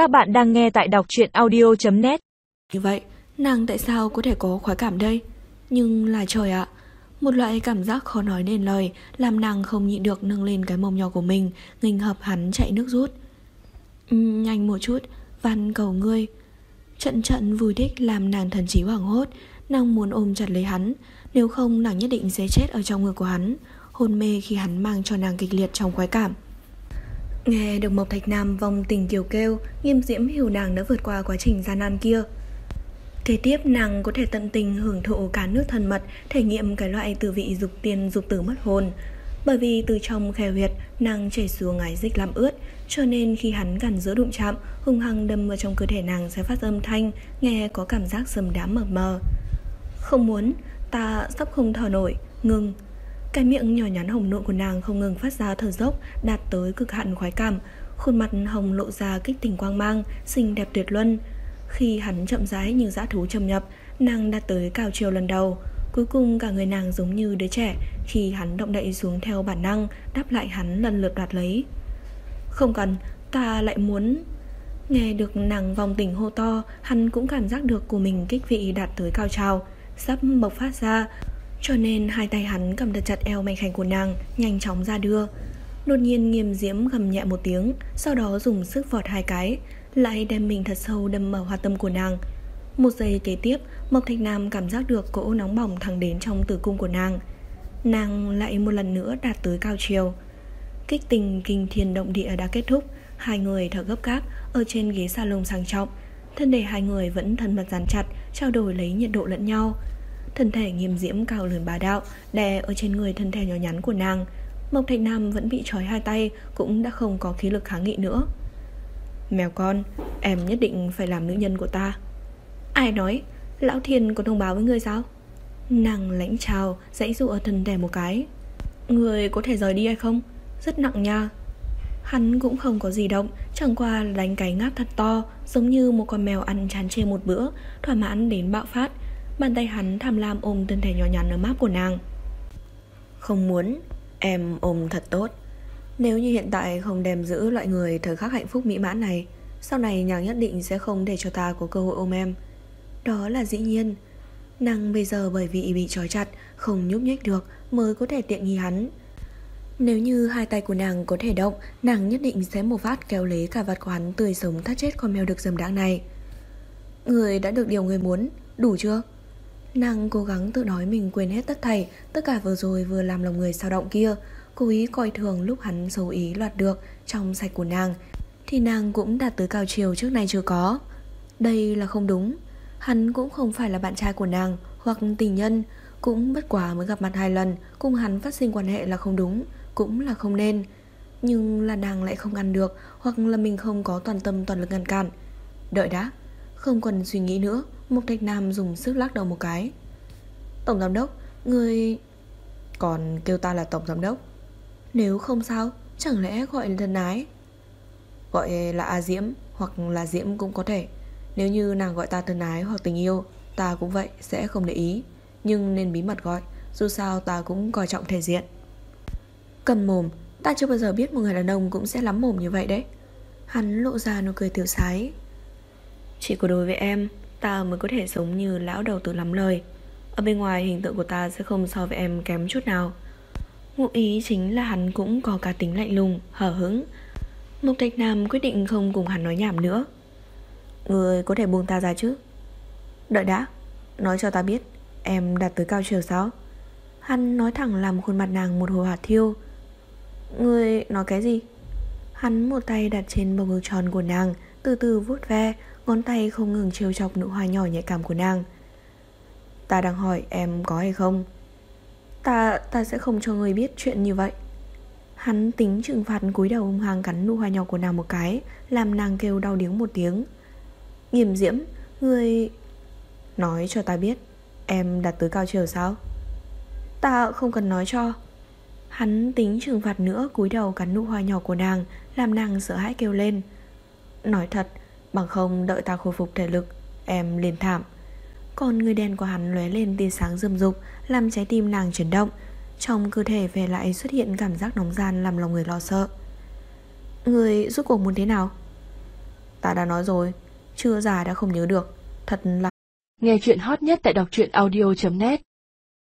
Các bạn đang nghe tại đọc truyện audio.net Như vậy, nàng tại sao có thể có khoái cảm đây? Nhưng là trời ạ, một loại cảm giác khó nói nên lời làm nàng không nhịn được nâng lên cái mông nhỏ của mình, nghênh hợp hắn chạy nước rút. Ừ, nhanh một chút, văn cầu ngươi. Trận trận vui thích làm nàng thần trí hoảng hốt, nàng muốn ôm chặt lấy hắn, nếu không nàng nhất định sẽ chết ở trong ngực của hắn, hôn mê khi hắn mang cho nàng kịch liệt trong khoái cảm. Nghe được Mộc Thạch Nam vòng tình kiều kêu, nghiêm diễm hiểu nàng đã vượt qua quá trình gian nan kia. Kế tiếp nàng có thể tận tình hưởng thụ cả nước thần mật, thể nghiệm cái loại từ vị dục tiên dục tử mất hồn. Bởi vì từ trong khe huyệt, nàng chảy xuống ái dịch làm ướt, cho nên khi hắn gần giữa đụng chạm, hung hăng đâm vào trong cơ thể nàng sẽ phát âm thanh, nghe có cảm giác sầm đám mờ mờ. Không muốn, ta sắp không thở nổi, ngừng. Cái miệng nhỏ nhắn hồng nộn của nàng không ngừng phát ra thở dốc, đạt tới cực hạn khoái cảm, khuôn mặt hồng lộ ra kích tình quang mang, xinh đẹp tuyệt luân. Khi hắn chậm rãi như dã thú trầm nhập, nàng đạt tới cao chiều lần đầu. Cuối cùng cả người nàng giống như đứa trẻ khi hắn động đậy xuống theo bản năng, đáp lại hắn lần lượt đoạt lấy. Không cần, ta lại muốn... Nghe được nàng vòng tỉnh hô to, hắn cũng cảm giác được của mình kích vị đạt tới cao trào, sắp bộc phát ra, cho nên hai tay hắn cầm thật chặt eo mảnh khảnh của nàng, Nhanh chóng ra đưa. Đột nhiên nghiêm diễm gầm nhẹ một tiếng, Sau đó dùng sức vọt hai cái, Lại đem mình thật sâu đâm vào hoa tâm của nàng. Một giây kế tiếp, Mộc Thạch Nam cảm giác được cỗ nóng bỏng thẳng đến trong tử cung của nàng. Nàng lại một lần nữa đạt tới cao chiều. Kích tình kinh thiên động địa đã kết thúc, Hai người thở gấp gáp Ở trên ghế salon sang trọng. Thân thể hai người vẫn thân mật dán chặt, Trao đổi lấy nhiệt độ lẫn nhau. Thân thể nghiêm diễm cao lớn bá đạo, Đè ở trên người thân thể nhỏ nhắn của nàng. Mộc Thạch Nam vẫn bị trói hai tay, Cũng đã không có khí lực kháng nghị nữa. Mèo con, Em nhất định phải làm nữ nhân của ta. Ai nói? Lão Thiên có thông báo với ngươi sao? Nàng lãnh chào Dãy dụ ở thân thể một cái. Người có thể rời đi hay không? Rất nặng nha. Hắn cũng không có gì động, Chẳng qua là đánh cái ngáp thật to, Giống như một con mèo ăn chán chê một bữa, Thỏa mãn đến bạo phát Bàn tay hắn tham lam ôm thân thể nhỏ nhắn ở máp của nàng. Không muốn Em ôm thật tốt. Nếu như hiện tại không đem giữ loại người thời khắc hạnh phúc mỹ mãn này, Sau này nàng nhất định sẽ không để cho ta có cơ hội ôm em. Đó là dĩ nhiên. Nàng bây giờ bởi vì bị trói chặt, Không nhúc nhích được Mới có thể tiện nghi hắn. Nếu như hai tay của nàng có thể động, Nàng nhất định sẽ một phát kéo lấy cả vật của hắn Tươi sống thắt chết con mèo được dầm đáng này. Người đã được điều người muốn, Đủ chưa? Nàng cố gắng tự nói mình quên hết tất thảy, Tất cả vừa rồi vừa làm lòng người sao động kia. Cố ý coi thường lúc hắn xấu ý loạt được Trong sạch của nàng, Thì nàng cũng đạt tới cao chiều trước nay chưa có. Đây là không đúng. Hắn cũng không phải là bạn trai của nàng Hoặc tình nhân, Cũng bất quá mới gặp mặt hai lần, Cùng hắn phát sinh quan hệ là không đúng, Cũng là không nên. Nhưng là nàng lại không ăn được, Hoặc là mình không có toàn tâm toàn lực ngăn cản. Đợi đã, Không cần suy nghĩ nữa. Mục Thạch Nam dùng sức lắc đầu một cái. Tổng giám đốc, Người... Còn kêu ta là tổng giám đốc. Nếu không sao, Chẳng lẽ gọi là thân ái? Gọi là A Diễm Hoặc là Diễm cũng có thể. Nếu như nàng gọi ta thân ái hoặc tình yêu, Ta cũng vậy sẽ không để ý. Nhưng nên bí mật gọi, Dù sao ta cũng coi trọng thể diện. Cầm mồm, Ta chưa bao giờ biết một người đàn ông cũng sẽ lắm mồm như vậy đấy. Hắn lộ ra nụ cười tiểu sái. Chỉ có đối với em Ta mới có thể sống như lão đầu tử lắm lời. Ở bên ngoài hình tượng của ta sẽ không so với em kém chút nào. Ngụ ý chính là hắn cũng có cá tính lạnh lùng, hở hứng Mục Trạch Nam quyết định không cùng hắn nói nhảm nữa. Người có thể buông ta ra chứ? Đợi đã Nói cho ta biết Em đạt tới cao chiều sao? Hắn nói thẳng làm khuôn mặt nàng một hồi hạt thiêu. Người nói cái gì? Hắn một tay đặt trên bầu ngực tròn của nàng Từ từ vuốt ve Ngón tay không ngừng trêu chọc nụ hoa nhỏ nhạy cảm của nàng. Ta đang hỏi em có hay không. Ta, ta sẽ không cho người biết chuyện như vậy. Hắn tính trừng phạt cúi đầu hung hăng cắn nụ hoa nhỏ của nàng một cái Làm nàng kêu đau điếng một tiếng. Nghiêm diễm Người Nói cho ta biết Em đặt tới cao chiều sao? Ta không cần nói cho. Hắn tính trừng phạt nữa cúi đầu cắn nụ hoa nhỏ của nàng Làm nàng sợ hãi kêu lên. Nói thật Bằng không, đợi ta khôi phục thể lực, Em liền thảm. Còn người đen của hắn lóe lên tia sáng râm rục Làm trái tim nàng chuyển động. Trong cơ thể về lại xuất hiện cảm giác nóng gian Làm lòng người lo sợ. Người rốt cuộc muốn thế nào? Ta đã nói rồi, Chưa già đã không nhớ được. Thật là Nghe chuyện hot nhất tại đọc truyện audio.net